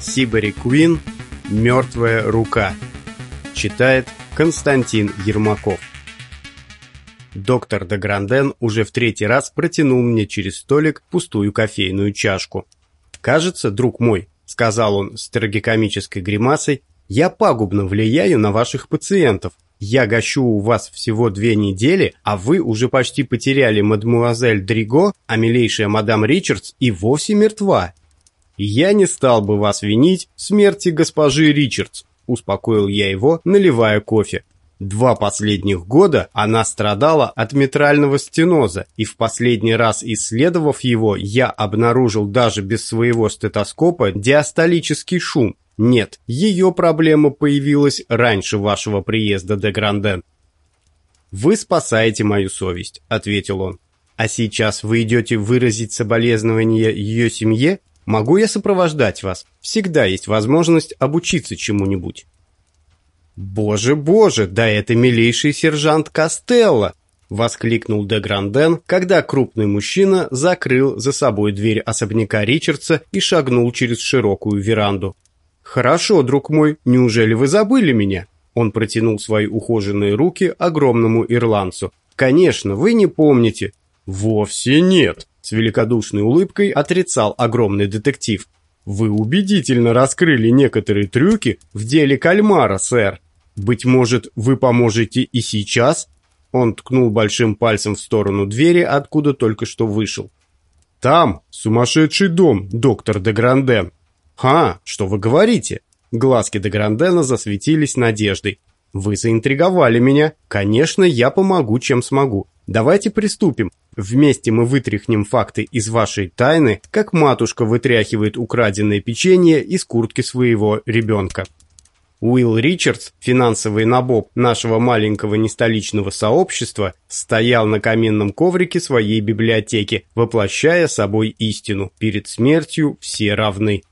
Сибари Куин «Мертвая рука». Читает Константин Ермаков. Доктор де Гранден уже в третий раз протянул мне через столик пустую кофейную чашку. «Кажется, друг мой», — сказал он с трагикомической гримасой, «я пагубно влияю на ваших пациентов. Я гощу у вас всего две недели, а вы уже почти потеряли мадмуазель Дриго, а милейшая мадам Ричардс и вовсе мертва. Я не стал бы вас винить в смерти госпожи Ричардс, успокоил я его, наливая кофе. Два последних года она страдала от митрального стеноза, и в последний раз исследовав его, я обнаружил даже без своего стетоскопа диастолический шум. Нет, ее проблема появилась раньше вашего приезда до Гранден. «Вы спасаете мою совесть», — ответил он. «А сейчас вы идете выразить соболезнования ее семье Могу я сопровождать вас? Всегда есть возможность обучиться чему-нибудь. Боже, боже, да это милейший сержант Костелло! Воскликнул де Гранден, когда крупный мужчина закрыл за собой дверь особняка Ричардса и шагнул через широкую веранду. «Хорошо, друг мой, неужели вы забыли меня?» Он протянул свои ухоженные руки огромному ирландцу. «Конечно, вы не помните». «Вовсе нет», с великодушной улыбкой отрицал огромный детектив. «Вы убедительно раскрыли некоторые трюки в деле кальмара, сэр. Быть может, вы поможете и сейчас?» Он ткнул большим пальцем в сторону двери, откуда только что вышел. «Там сумасшедший дом, доктор де Гранден». «Ха, что вы говорите?» Глазки де Грандена засветились надеждой. «Вы заинтриговали меня. Конечно, я помогу, чем смогу. Давайте приступим. Вместе мы вытряхнем факты из вашей тайны, как матушка вытряхивает украденное печенье из куртки своего ребенка. Уилл Ричардс, финансовый набоб нашего маленького нестоличного сообщества, стоял на каменном коврике своей библиотеки, воплощая собой истину. Перед смертью все равны.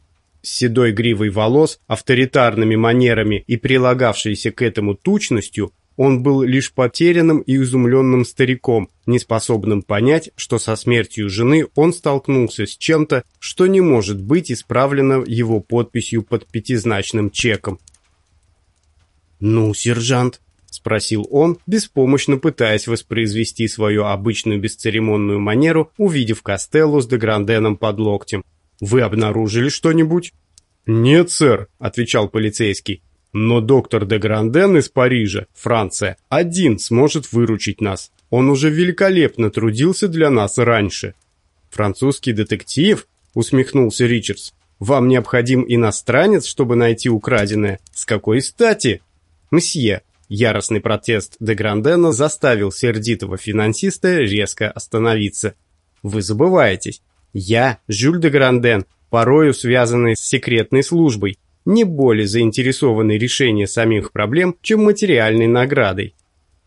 С седой гривой волос, авторитарными манерами и прилагавшейся к этому тучностью, он был лишь потерянным и изумленным стариком, неспособным понять, что со смертью жены он столкнулся с чем-то, что не может быть исправлено его подписью под пятизначным чеком. «Ну, сержант», — спросил он, беспомощно пытаясь воспроизвести свою обычную бесцеремонную манеру, увидев Костеллу с Дегранденом под локтем. «Вы обнаружили что-нибудь?» «Нет, сэр», — отвечал полицейский. Но доктор де Гранден из Парижа, Франция, один сможет выручить нас. Он уже великолепно трудился для нас раньше. Французский детектив? Усмехнулся Ричардс. Вам необходим иностранец, чтобы найти украденное? С какой стати? Мсье, яростный протест де Грандена заставил сердитого финансиста резко остановиться. Вы забываетесь. Я, Жюль де Гранден, порою связанный с секретной службой, не более заинтересованы в решении самих проблем, чем материальной наградой.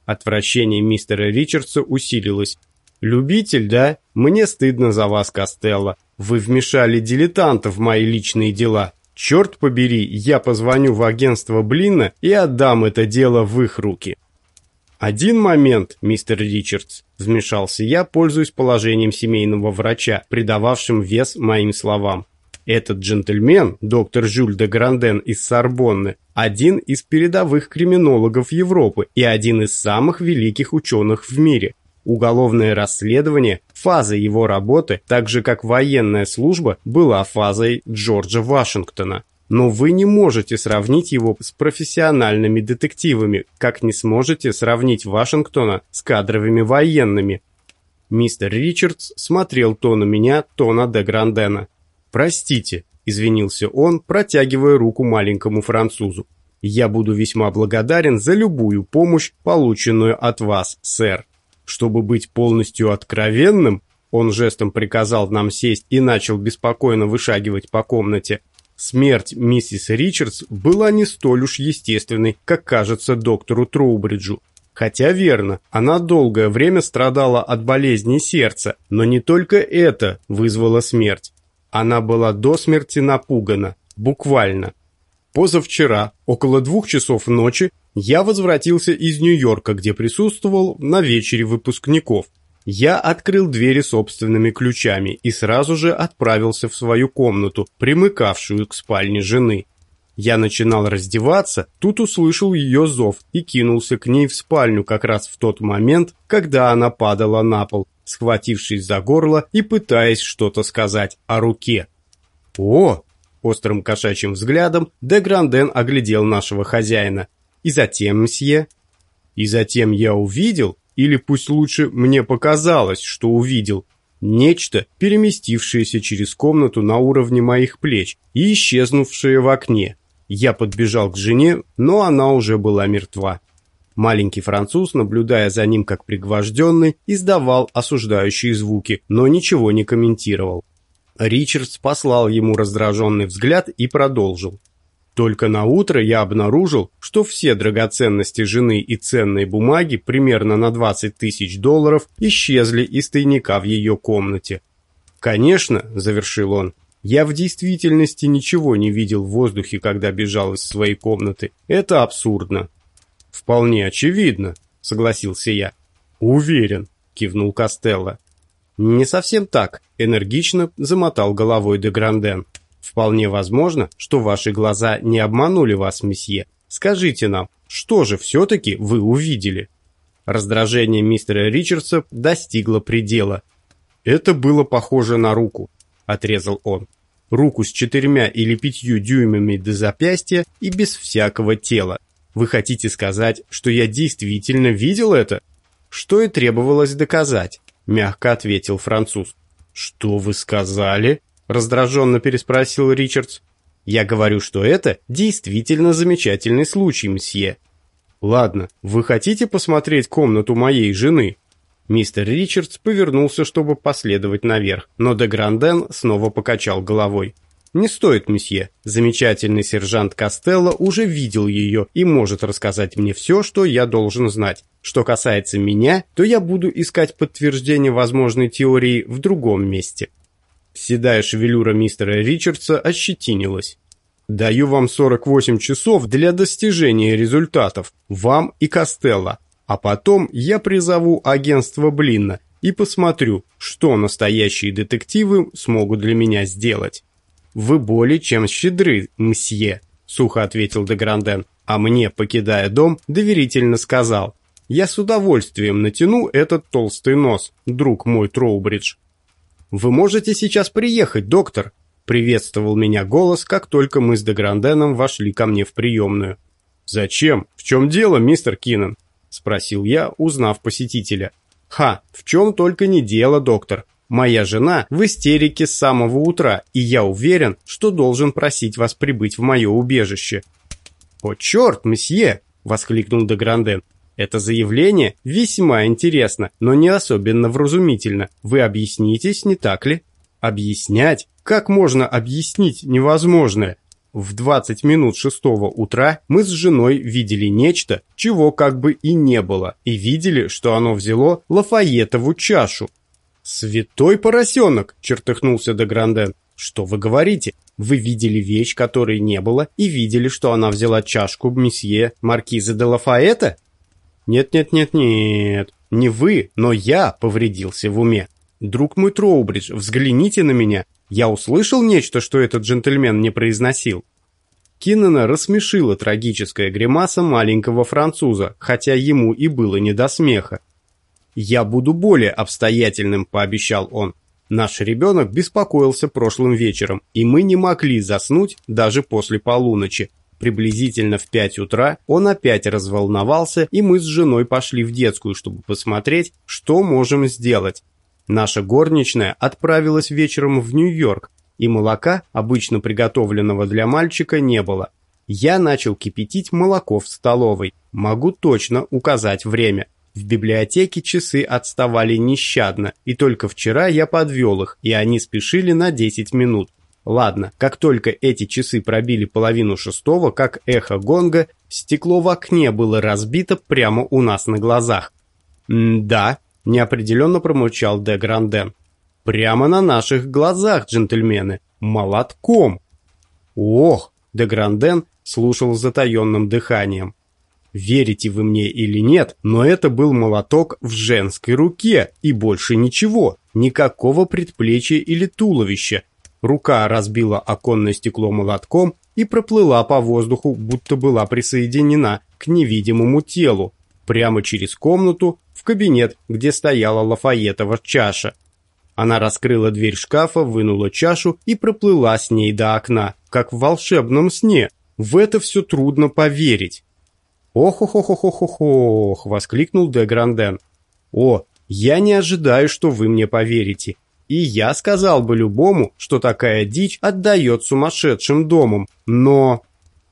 Отвращение мистера Ричардса усилилось. «Любитель, да? Мне стыдно за вас, Костелло. Вы вмешали дилетанта в мои личные дела. Черт побери, я позвоню в агентство Блина и отдам это дело в их руки». «Один момент, мистер Ричардс», — вмешался я, пользуясь положением семейного врача, придававшим вес моим словам. Этот джентльмен, доктор Жюль де Гранден из Сорбонны, один из передовых криминологов Европы и один из самых великих ученых в мире. Уголовное расследование, фаза его работы, так же как военная служба, была фазой Джорджа Вашингтона. Но вы не можете сравнить его с профессиональными детективами, как не сможете сравнить Вашингтона с кадровыми военными. Мистер Ричардс смотрел то на меня, то на де Грандена. «Простите», — извинился он, протягивая руку маленькому французу. «Я буду весьма благодарен за любую помощь, полученную от вас, сэр. Чтобы быть полностью откровенным, он жестом приказал нам сесть и начал беспокойно вышагивать по комнате. Смерть миссис Ричардс была не столь уж естественной, как кажется доктору Троубриджу. Хотя верно, она долгое время страдала от болезни сердца, но не только это вызвало смерть. Она была до смерти напугана, буквально. Позавчера, около двух часов ночи, я возвратился из Нью-Йорка, где присутствовал на вечере выпускников. Я открыл двери собственными ключами и сразу же отправился в свою комнату, примыкавшую к спальне жены. Я начинал раздеваться, тут услышал ее зов и кинулся к ней в спальню как раз в тот момент, когда она падала на пол, схватившись за горло и пытаясь что-то сказать о руке. «О!» — острым кошачьим взглядом де Гранден оглядел нашего хозяина. «И затем, мсье?» «И затем я увидел, или пусть лучше мне показалось, что увидел, нечто, переместившееся через комнату на уровне моих плеч и исчезнувшее в окне. Я подбежал к жене, но она уже была мертва. Маленький француз, наблюдая за ним как пригвожденный, издавал осуждающие звуки, но ничего не комментировал. Ричардс послал ему раздраженный взгляд и продолжил. Только на утро я обнаружил, что все драгоценности жены и ценные бумаги примерно на 20 тысяч долларов исчезли из тайника в ее комнате. «Конечно», — завершил он, я в действительности ничего не видел в воздухе, когда бежал из своей комнаты. Это абсурдно. Вполне очевидно, согласился я. Уверен, кивнул Костелло. Не совсем так, энергично замотал головой де Гранден. Вполне возможно, что ваши глаза не обманули вас, месье. Скажите нам, что же все-таки вы увидели? Раздражение мистера Ричардса достигло предела. Это было похоже на руку отрезал он. Руку с четырьмя или пятью дюймами до запястья и без всякого тела. Вы хотите сказать, что я действительно видел это? Что и требовалось доказать, мягко ответил француз. Что вы сказали? раздраженно переспросил Ричардс. Я говорю, что это действительно замечательный случай, мсье. Ладно, вы хотите посмотреть комнату моей жены? Мистер Ричардс повернулся, чтобы последовать наверх, но де Гранден снова покачал головой. «Не стоит, месье. Замечательный сержант Костелло уже видел ее и может рассказать мне все, что я должен знать. Что касается меня, то я буду искать подтверждение возможной теории в другом месте». Седая шевелюра мистера Ричардса ощетинилась. «Даю вам 48 часов для достижения результатов, вам и Костелло. А потом я призову агентство Блинна и посмотрю, что настоящие детективы смогут для меня сделать. Вы более чем щедры, мсье, сухо ответил де Гранден, а мне, покидая дом, доверительно сказал: "Я с удовольствием натяну этот толстый нос, друг мой Троубридж". Вы можете сейчас приехать, доктор, приветствовал меня голос, как только мы с де Гранденом вошли ко мне в приемную. Зачем? В чем дело, мистер Киннон? — спросил я, узнав посетителя. «Ха, в чем только не дело, доктор. Моя жена в истерике с самого утра, и я уверен, что должен просить вас прибыть в мое убежище». «О, черт, месье!» — воскликнул де Гранден. «Это заявление весьма интересно, но не особенно вразумительно. Вы объяснитесь, не так ли?» «Объяснять? Как можно объяснить невозможное? В 20 минут шестого утра мы с женой видели нечто, чего как бы и не было, и видели, что оно взяло Лафаетову чашу. «Святой поросенок!» — чертыхнулся де Гранден. «Что вы говорите? Вы видели вещь, которой не было, и видели, что она взяла чашку месье Маркиза де Лафаэта?» «Нет-нет-нет-нет, не вы, но я повредился в уме. Друг мой Троубридж, взгляните на меня. Я услышал нечто, что этот джентльмен не произносил. Киннена рассмешила трагическая гримаса маленького француза, хотя ему и было не до смеха. «Я буду более обстоятельным», — пообещал он. «Наш ребенок беспокоился прошлым вечером, и мы не могли заснуть даже после полуночи. Приблизительно в пять утра он опять разволновался, и мы с женой пошли в детскую, чтобы посмотреть, что можем сделать. Наша горничная отправилась вечером в Нью-Йорк, и молока, обычно приготовленного для мальчика, не было. Я начал кипятить молоко в столовой. Могу точно указать время. В библиотеке часы отставали нещадно, и только вчера я подвел их, и они спешили на 10 минут. Ладно, как только эти часы пробили половину шестого, как эхо гонга, стекло в окне было разбито прямо у нас на глазах. Да, неопределенно промурчал де Гранден. Прямо на наших глазах, джентльмены, молотком. Ох, де Гранден слушал с затаенным дыханием. Верите вы мне или нет, но это был молоток в женской руке и больше ничего, никакого предплечья или туловища. Рука разбила оконное стекло молотком и проплыла по воздуху, будто была присоединена к невидимому телу, прямо через комнату в кабинет, где стояла Лафаетова чаша. Она раскрыла дверь шкафа, вынула чашу и проплыла с ней до окна, как в волшебном сне. В это все трудно поверить. «Ох-ох-ох-ох-ох-ох!» — воскликнул де Гранден. «О, я не ожидаю, что вы мне поверите. И я сказал бы любому, что такая дичь отдает сумасшедшим домам, но...»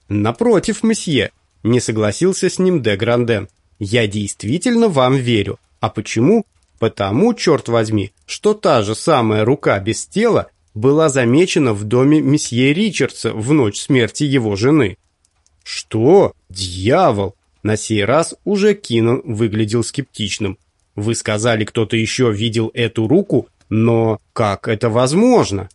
«Напротив, месье», — не согласился с ним де Гранден. «Я действительно вам верю. А почему? Потому, черт возьми, что та же самая рука без тела была замечена в доме месье Ричардса в ночь смерти его жены». «Что? Дьявол!» На сей раз уже Кинан выглядел скептичным. «Вы сказали, кто-то еще видел эту руку, но как это возможно?»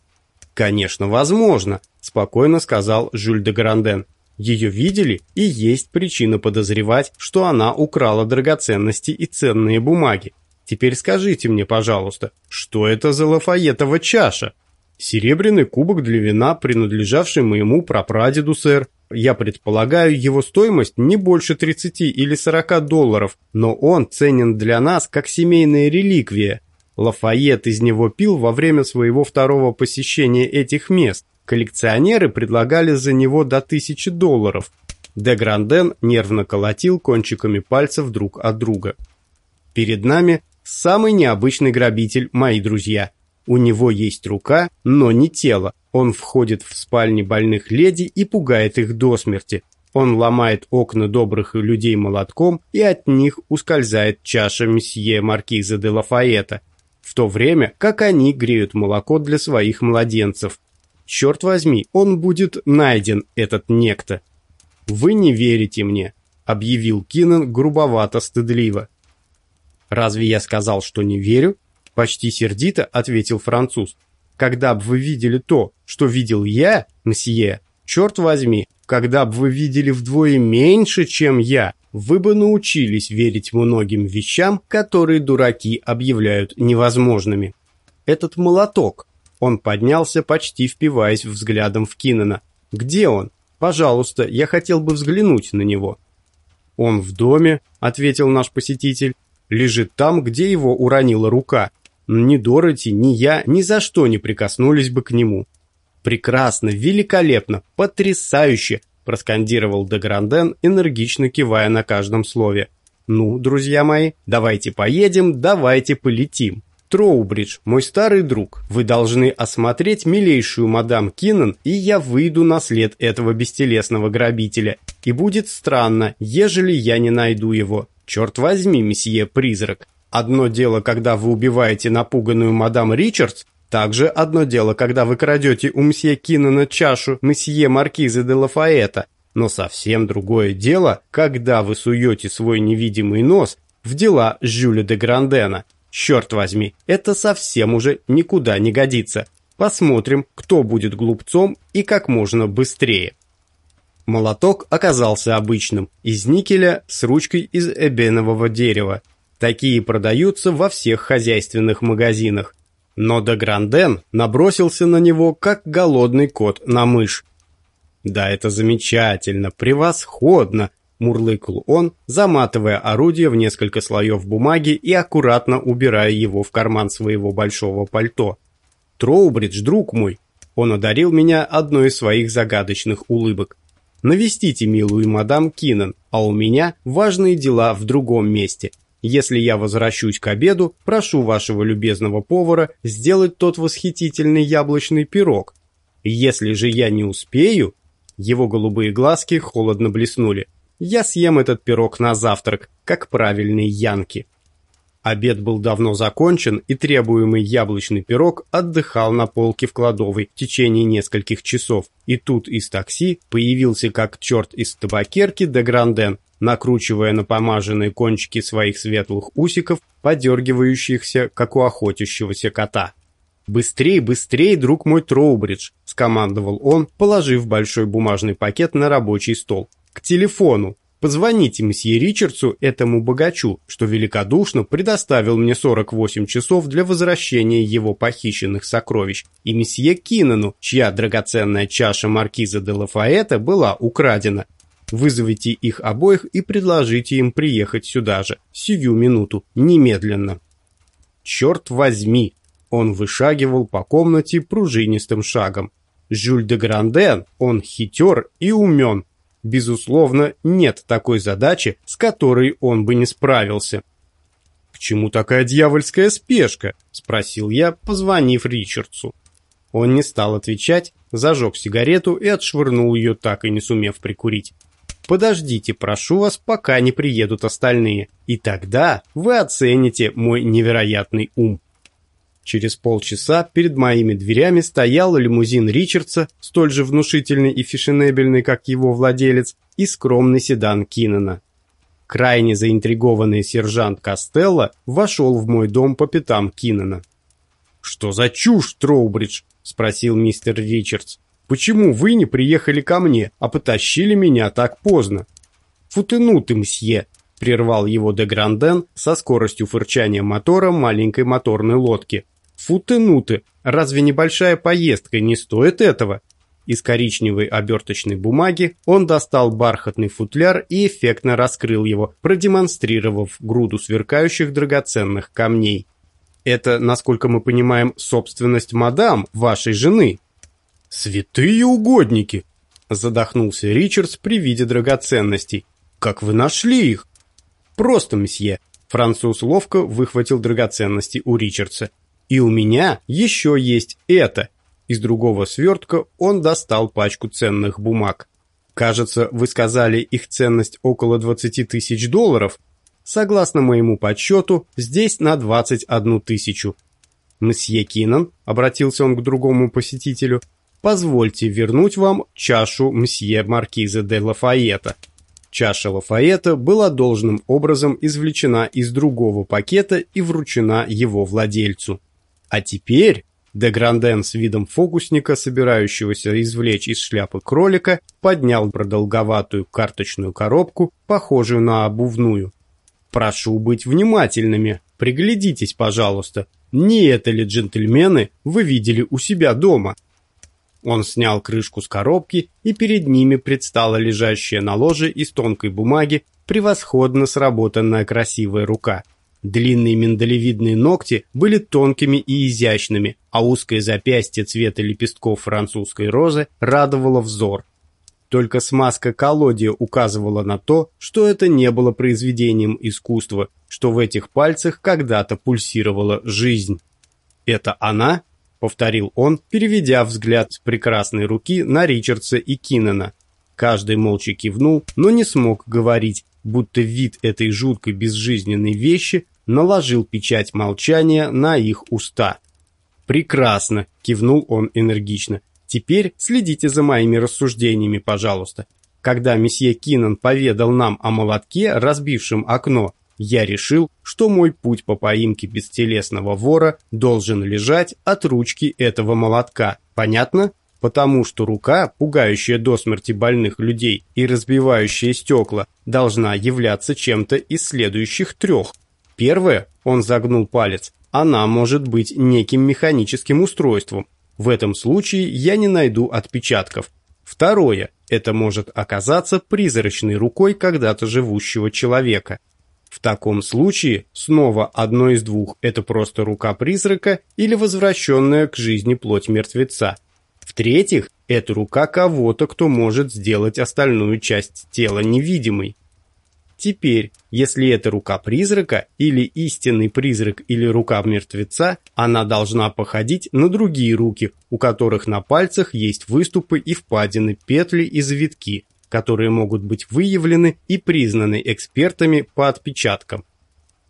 «Конечно, возможно», — спокойно сказал Жюль де Гранден. «Ее видели, и есть причина подозревать, что она украла драгоценности и ценные бумаги. Теперь скажите мне, пожалуйста, что это за Лафаетова чаша?» «Серебряный кубок для вина, принадлежавший моему прапрадеду, сэр. Я предполагаю, его стоимость не больше 30 или 40 долларов, но он ценен для нас как семейная реликвия. Лафайет из него пил во время своего второго посещения этих мест. Коллекционеры предлагали за него до 1000 долларов. Де Гранден нервно колотил кончиками пальцев друг от друга. Перед нами самый необычный грабитель, мои друзья. У него есть рука, но не тело. Он входит в спальни больных леди и пугает их до смерти. Он ломает окна добрых людей молотком, и от них ускользает чаша месье Маркиза де Лафаэта, в то время как они греют молоко для своих младенцев. Черт возьми, он будет найден, этот некто. «Вы не верите мне», — объявил Киннон грубовато-стыдливо. «Разве я сказал, что не верю?» — почти сердито ответил француз. Когда бы вы видели то, что видел я, мсье, черт возьми, когда бы вы видели вдвое меньше, чем я, вы бы научились верить многим вещам, которые дураки объявляют невозможными. Этот молоток. Он поднялся, почти впиваясь взглядом в Киннена. Где он? Пожалуйста, я хотел бы взглянуть на него. Он в доме, ответил наш посетитель. Лежит там, где его уронила рука. Ни Дороти, ни я ни за что не прикоснулись бы к нему. Прекрасно, великолепно, потрясающе, проскандировал Дегранден, энергично кивая на каждом слове. Ну, друзья мои, давайте поедем, давайте полетим. Троубридж, мой старый друг, вы должны осмотреть милейшую мадам Киннон, и я выйду на след этого бестелесного грабителя. И будет странно, ежели я не найду его. Черт возьми, месье призрак. Одно дело, когда вы убиваете напуганную мадам Ричардс, также одно дело, когда вы крадете у мсье Киннона чашу месье Маркизы де Лафаэта, но совсем другое дело, когда вы суете свой невидимый нос в дела Жюля де Грандена. Черт возьми, это совсем уже никуда не годится. Посмотрим, кто будет глупцом и как можно быстрее. Молоток оказался обычным, из никеля с ручкой из эбенового дерева. Такие продаются во всех хозяйственных магазинах. Но де Гранден набросился на него, как голодный кот на мышь. «Да это замечательно, превосходно!» – мурлыкал он, заматывая орудие в несколько слоев бумаги и аккуратно убирая его в карман своего большого пальто. «Троубридж, друг мой!» Он одарил меня одной из своих загадочных улыбок. «Навестите милую мадам Киннон, а у меня важные дела в другом месте – если я возвращусь к обеду, прошу вашего любезного повара сделать тот восхитительный яблочный пирог. Если же я не успею, его голубые глазки холодно блеснули. Я съем этот пирог на завтрак, как правильный янки. Обед был давно закончен, и требуемый яблочный пирог отдыхал на полке в кладовой в течение нескольких часов. И тут из такси появился как черт из табакерки де Гранден накручивая на помаженные кончики своих светлых усиков, подергивающихся, как у охотящегося кота. «Быстрей, быстрей, друг мой Троубридж!» — скомандовал он, положив большой бумажный пакет на рабочий стол. «К телефону! Позвоните месье Ричардсу, этому богачу, что великодушно предоставил мне 48 часов для возвращения его похищенных сокровищ, и месье Кинану, чья драгоценная чаша маркиза де Лафаэта была украдена. Вызовите их обоих и предложите им приехать сюда же, сию минуту, немедленно. Черт возьми! Он вышагивал по комнате пружинистым шагом. Жюль де Гранден, он хитер и умен, Безусловно, нет такой задачи, с которой он бы не справился. «К чему такая дьявольская спешка?» – спросил я, позвонив Ричардсу. Он не стал отвечать, зажег сигарету и отшвырнул ее, так и не сумев прикурить. «Подождите, прошу вас, пока не приедут остальные, и тогда вы оцените мой невероятный ум». Через полчаса перед моими дверями стоял лимузин Ричардса, столь же внушительный и фешенебельный, как его владелец, и скромный седан Киннена. Крайне заинтригованный сержант Костелло вошел в мой дом по пятам Киннена. «Что за чушь, Троубридж?» – спросил мистер Ричардс. «Почему вы не приехали ко мне, а потащили меня так поздно?» «Футынуты, мсье!» – прервал его де Гранден со скоростью фырчания мотора маленькой моторной лодки – Фу-ты-ну-ты, разве небольшая поездка не стоит этого? Из коричневой оберточной бумаги он достал бархатный футляр и эффектно раскрыл его, продемонстрировав груду сверкающих драгоценных камней. Это, насколько мы понимаем, собственность мадам, вашей жены. Святые угодники! Задохнулся Ричардс при виде драгоценностей. Как вы нашли их? Просто, месье. Француз ловко выхватил драгоценности у Ричардса. И у меня еще есть это. Из другого свертка он достал пачку ценных бумаг. Кажется, вы сказали, их ценность около 20 тысяч долларов. Согласно моему подсчету, здесь на 21 тысячу. Мсье Кинан, обратился он к другому посетителю, позвольте вернуть вам чашу мсье Маркиза де Лафайета. Чаша Лафайета была должным образом извлечена из другого пакета и вручена его владельцу. А теперь Де Гранден с видом фокусника, собирающегося извлечь из шляпы кролика, поднял продолговатую карточную коробку, похожую на обувную. «Прошу быть внимательными. Приглядитесь, пожалуйста. Не это ли, джентльмены, вы видели у себя дома?» Он снял крышку с коробки, и перед ними предстала лежащая на ложе из тонкой бумаги превосходно сработанная красивая рука – Длинные миндалевидные ногти были тонкими и изящными, а узкое запястье цвета лепестков французской розы радовало взор. Только смазка колодия указывала на то, что это не было произведением искусства, что в этих пальцах когда-то пульсировала жизнь. «Это она?» — повторил он, переведя взгляд с прекрасной руки на Ричардса и Киннена. Каждый молча кивнул, но не смог говорить, будто вид этой жуткой безжизненной вещи наложил печать молчания на их уста. «Прекрасно!» – кивнул он энергично. «Теперь следите за моими рассуждениями, пожалуйста. Когда месье Кинан поведал нам о молотке, разбившем окно, я решил, что мой путь по поимке бестелесного вора должен лежать от ручки этого молотка. Понятно? Потому что рука, пугающая до смерти больных людей и разбивающая стекла, должна являться чем-то из следующих трех – Первое, он загнул палец, она может быть неким механическим устройством. В этом случае я не найду отпечатков. Второе, это может оказаться призрачной рукой когда-то живущего человека. В таком случае снова одно из двух – это просто рука призрака или возвращенная к жизни плоть мертвеца. В-третьих, это рука кого-то, кто может сделать остальную часть тела невидимой. Теперь, если это рука призрака, или истинный призрак, или рука мертвеца, она должна походить на другие руки, у которых на пальцах есть выступы и впадины, петли и завитки, которые могут быть выявлены и признаны экспертами по отпечаткам.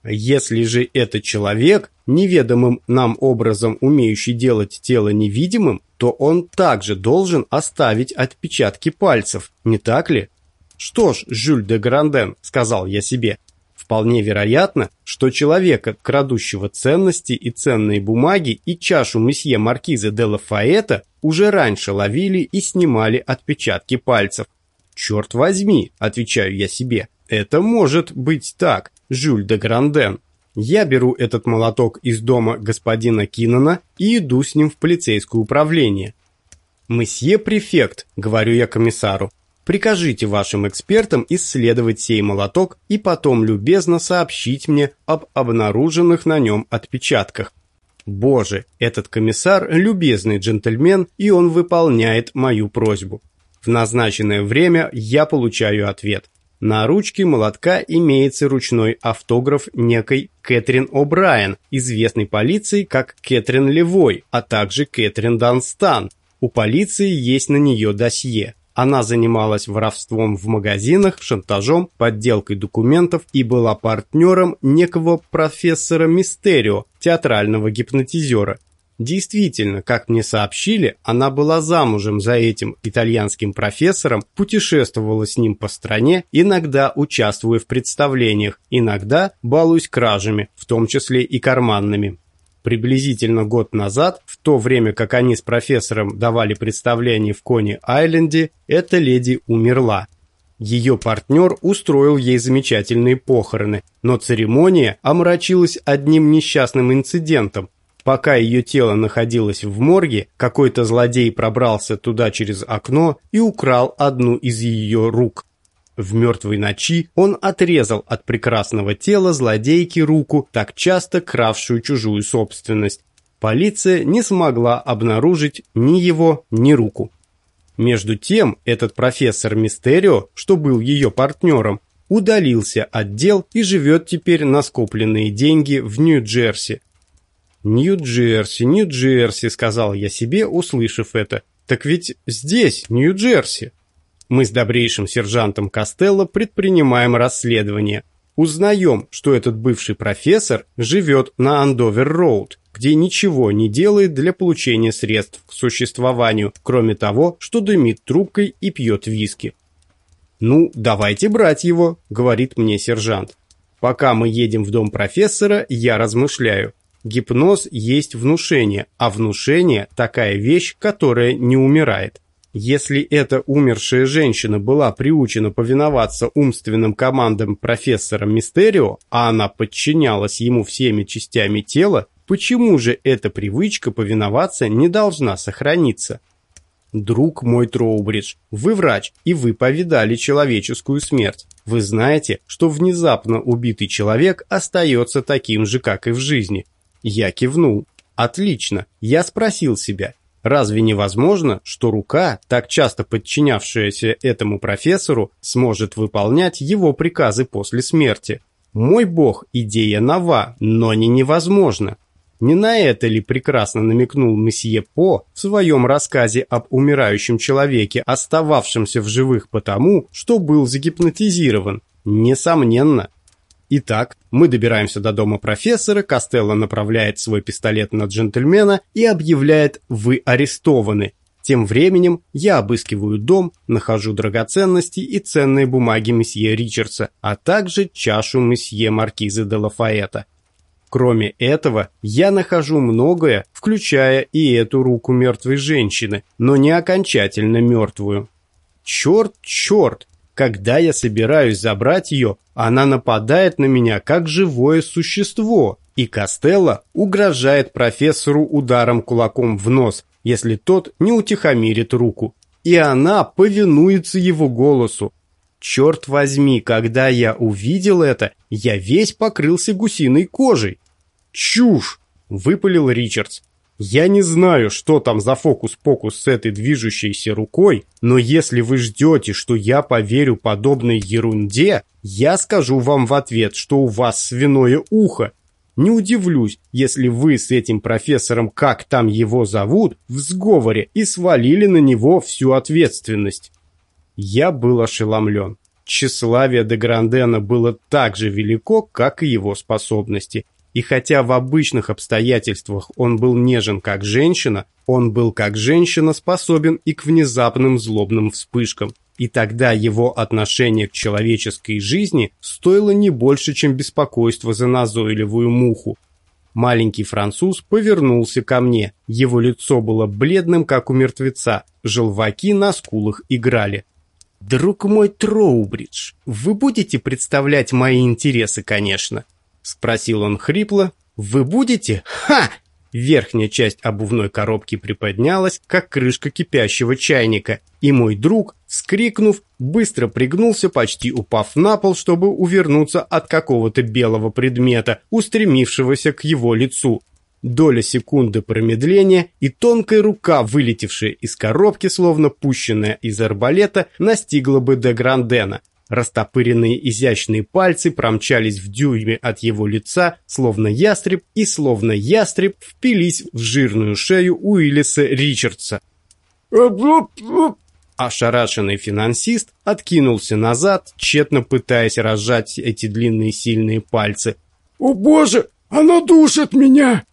Если же это человек, неведомым нам образом умеющий делать тело невидимым, то он также должен оставить отпечатки пальцев, не так ли? Что ж, Жюль де Гранден, сказал я себе, вполне вероятно, что человека, крадущего ценности и ценные бумаги и чашу месье Маркиза де Лафаэта уже раньше ловили и снимали отпечатки пальцев. Черт возьми, отвечаю я себе, это может быть так, Жюль де Гранден. Я беру этот молоток из дома господина Киннона и иду с ним в полицейское управление. «Месье префект», — говорю я комиссару, Прикажите вашим экспертам исследовать сей молоток и потом любезно сообщить мне об обнаруженных на нем отпечатках. Боже, этот комиссар – любезный джентльмен, и он выполняет мою просьбу. В назначенное время я получаю ответ. На ручке молотка имеется ручной автограф некой Кэтрин О'Брайен, известной полиции как Кэтрин Левой, а также Кэтрин Данстан. У полиции есть на нее досье. Она занималась воровством в магазинах, шантажом, подделкой документов и была партнером некого профессора Мистерио, театрального гипнотизера. Действительно, как мне сообщили, она была замужем за этим итальянским профессором, путешествовала с ним по стране, иногда участвуя в представлениях, иногда балуясь кражами, в том числе и карманными. Приблизительно год назад, в то время как они с профессором давали представление в Кони-Айленде, эта леди умерла. Ее партнер устроил ей замечательные похороны, но церемония омрачилась одним несчастным инцидентом. Пока ее тело находилось в морге, какой-то злодей пробрался туда через окно и украл одну из ее рук. В мертвой ночи он отрезал от прекрасного тела злодейки руку, так часто кравшую чужую собственность. Полиция не смогла обнаружить ни его, ни руку. Между тем, этот профессор Мистерио, что был ее партнером, удалился от дел и живет теперь на скопленные деньги в Нью-Джерси. «Нью-Джерси, Нью-Джерси», — сказал я себе, услышав это. «Так ведь здесь, Нью-Джерси». Мы с добрейшим сержантом Костелло предпринимаем расследование. Узнаем, что этот бывший профессор живет на Андовер-Роуд, где ничего не делает для получения средств к существованию, кроме того, что дымит трубкой и пьет виски. «Ну, давайте брать его», — говорит мне сержант. Пока мы едем в дом профессора, я размышляю. Гипноз есть внушение, а внушение – такая вещь, которая не умирает. Если эта умершая женщина была приучена повиноваться умственным командам профессора Мистерио, а она подчинялась ему всеми частями тела, почему же эта привычка повиноваться не должна сохраниться? Друг мой Троубридж, вы врач, и вы повидали человеческую смерть. Вы знаете, что внезапно убитый человек остается таким же, как и в жизни. Я кивнул. Отлично. Я спросил себя, Разве невозможно, что рука, так часто подчинявшаяся этому профессору, сможет выполнять его приказы после смерти? Мой бог, идея нова, но не невозможно. Не на это ли прекрасно намекнул месье По в своем рассказе об умирающем человеке, остававшемся в живых потому, что был загипнотизирован? Несомненно. Итак, мы добираемся до дома профессора, Костелло направляет свой пистолет на джентльмена и объявляет «Вы арестованы». Тем временем я обыскиваю дом, нахожу драгоценности и ценные бумаги месье Ричардса, а также чашу месье Маркизы де Лафаэта. Кроме этого, я нахожу многое, включая и эту руку мертвой женщины, но не окончательно мертвую. Черт, черт, когда я собираюсь забрать ее, она нападает на меня как живое существо, и Костелло угрожает профессору ударом кулаком в нос, если тот не утихомирит руку. И она повинуется его голосу. Черт возьми, когда я увидел это, я весь покрылся гусиной кожей. «Чушь!» — выпалил Ричардс. Я не знаю, что там за фокус-покус с этой движущейся рукой, но если вы ждете, что я поверю подобной ерунде, я скажу вам в ответ, что у вас свиное ухо. Не удивлюсь, если вы с этим профессором, как там его зовут, в сговоре и свалили на него всю ответственность. Я был ошеломлен. Тщеславие де Грандена было так же велико, как и его способности, и хотя в обычных обстоятельствах он был нежен как женщина, он был как женщина способен и к внезапным злобным вспышкам. И тогда его отношение к человеческой жизни стоило не больше, чем беспокойство за назойливую муху. Маленький француз повернулся ко мне. Его лицо было бледным, как у мертвеца. Желваки на скулах играли. Друг мой Троубридж, вы будете представлять мои интересы, конечно? Спросил он хрипло. Вы будете? Ха! Верхняя часть обувной коробки приподнялась, как крышка кипящего чайника, и мой друг, вскрикнув, быстро пригнулся, почти упав на пол, чтобы увернуться от какого-то белого предмета, устремившегося к его лицу. Доля секунды промедления, и тонкая рука, вылетевшая из коробки, словно пущенная из арбалета, настигла бы де Грандена. Растопыренные изящные пальцы промчались в дюйме от его лица, словно ястреб, и словно ястреб впились в жирную шею Уиллиса Ричардса. Ошарашенный финансист откинулся назад, тщетно пытаясь разжать эти длинные сильные пальцы. «О боже, она душит меня!»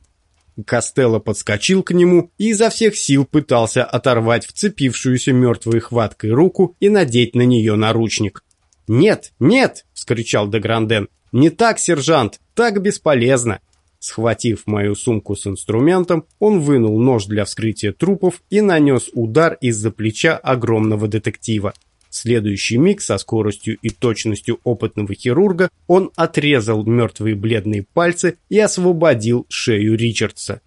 Костелло подскочил к нему и изо всех сил пытался оторвать вцепившуюся мертвой хваткой руку и надеть на нее наручник. «Нет, нет!» — вскричал Дегранден. «Не так, сержант! Так бесполезно!» Схватив мою сумку с инструментом, он вынул нож для вскрытия трупов и нанес удар из-за плеча огромного детектива. Следующий миг со скоростью и точностью опытного хирурга он отрезал мертвые бледные пальцы и освободил шею Ричардса.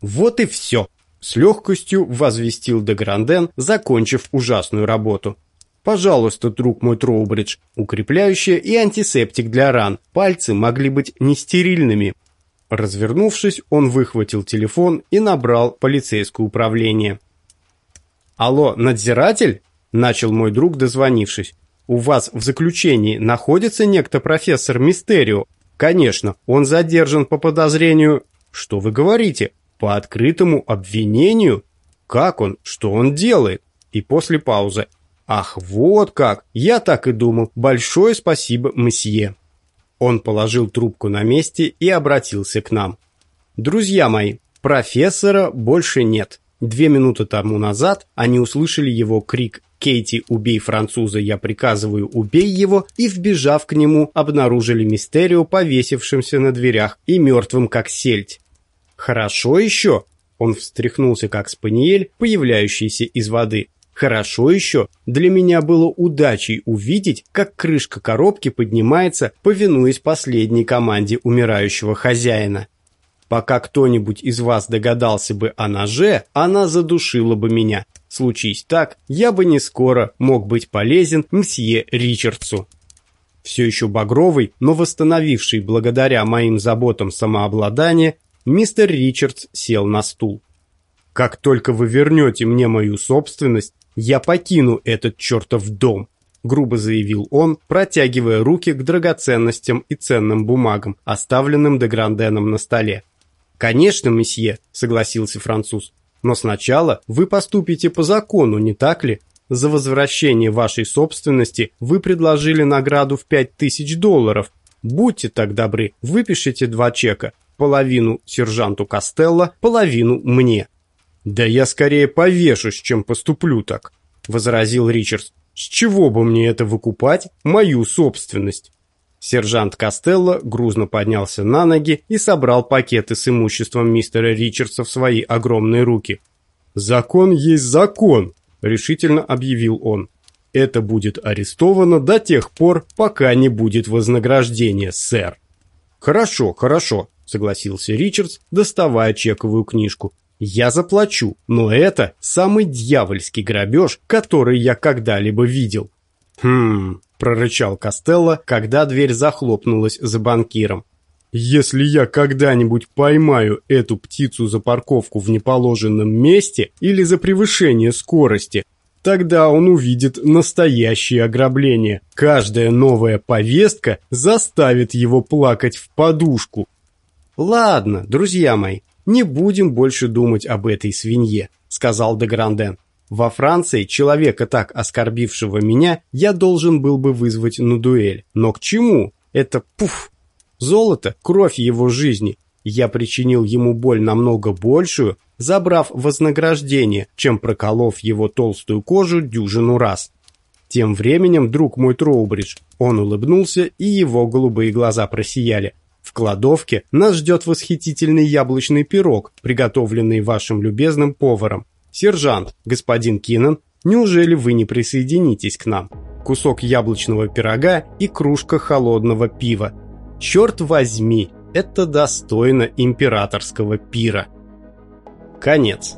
«Вот и все!» — с легкостью возвестил Дегранден, закончив ужасную работу. Пожалуйста, друг мой Троубридж, укрепляющее и антисептик для ран. Пальцы могли быть нестерильными. Развернувшись, он выхватил телефон и набрал полицейское управление. «Алло, надзиратель?» – начал мой друг, дозвонившись. «У вас в заключении находится некто профессор Мистерио?» «Конечно, он задержан по подозрению...» «Что вы говорите? По открытому обвинению? Как он? Что он делает?» И после паузы. «Ах, вот как! Я так и думал. Большое спасибо, месье!» Он положил трубку на месте и обратился к нам. «Друзья мои, профессора больше нет. Две минуты тому назад они услышали его крик «Кейти, убей француза, я приказываю, убей его!» и, вбежав к нему, обнаружили Мистерио повесившимся на дверях и мертвым, как сельдь. «Хорошо еще!» Он встряхнулся, как спаниель, появляющийся из воды. Хорошо еще, для меня было удачей увидеть, как крышка коробки поднимается, повинуясь последней команде умирающего хозяина. Пока кто-нибудь из вас догадался бы о ноже, она задушила бы меня. Случись так, я бы не скоро мог быть полезен мсье Ричардсу. Все еще багровый, но восстановивший благодаря моим заботам самообладание, мистер Ричардс сел на стул. Как только вы вернете мне мою собственность, «Я покину этот чертов дом», — грубо заявил он, протягивая руки к драгоценностям и ценным бумагам, оставленным Дегранденом на столе. «Конечно, месье», — согласился француз. «Но сначала вы поступите по закону, не так ли? За возвращение вашей собственности вы предложили награду в пять тысяч долларов. Будьте так добры, выпишите два чека, половину сержанту Костелло, половину мне». «Да я скорее повешусь, чем поступлю так», — возразил Ричардс. «С чего бы мне это выкупать? Мою собственность». Сержант Костелло грузно поднялся на ноги и собрал пакеты с имуществом мистера Ричардса в свои огромные руки. «Закон есть закон», — решительно объявил он. «Это будет арестовано до тех пор, пока не будет вознаграждения, сэр». «Хорошо, хорошо», — согласился Ричардс, доставая чековую книжку. Я заплачу, но это самый дьявольский грабеж, который я когда-либо видел. Хм, прорычал Костелло, когда дверь захлопнулась за банкиром. Если я когда-нибудь поймаю эту птицу за парковку в неположенном месте или за превышение скорости, тогда он увидит настоящее ограбление. Каждая новая повестка заставит его плакать в подушку. Ладно, друзья мои, «Не будем больше думать об этой свинье», — сказал де Гранден. «Во Франции человека, так оскорбившего меня, я должен был бы вызвать на дуэль. Но к чему? Это пуф! Золото — кровь его жизни. Я причинил ему боль намного большую, забрав вознаграждение, чем проколов его толстую кожу дюжину раз. Тем временем, друг мой Троубридж, он улыбнулся, и его голубые глаза просияли. В кладовке нас ждет восхитительный яблочный пирог, приготовленный вашим любезным поваром. Сержант, господин Киннон, Неужели вы не присоединитесь к нам? Кусок яблочного пирога и кружка холодного пива. Черт возьми, это достойно императорского пира. Конец.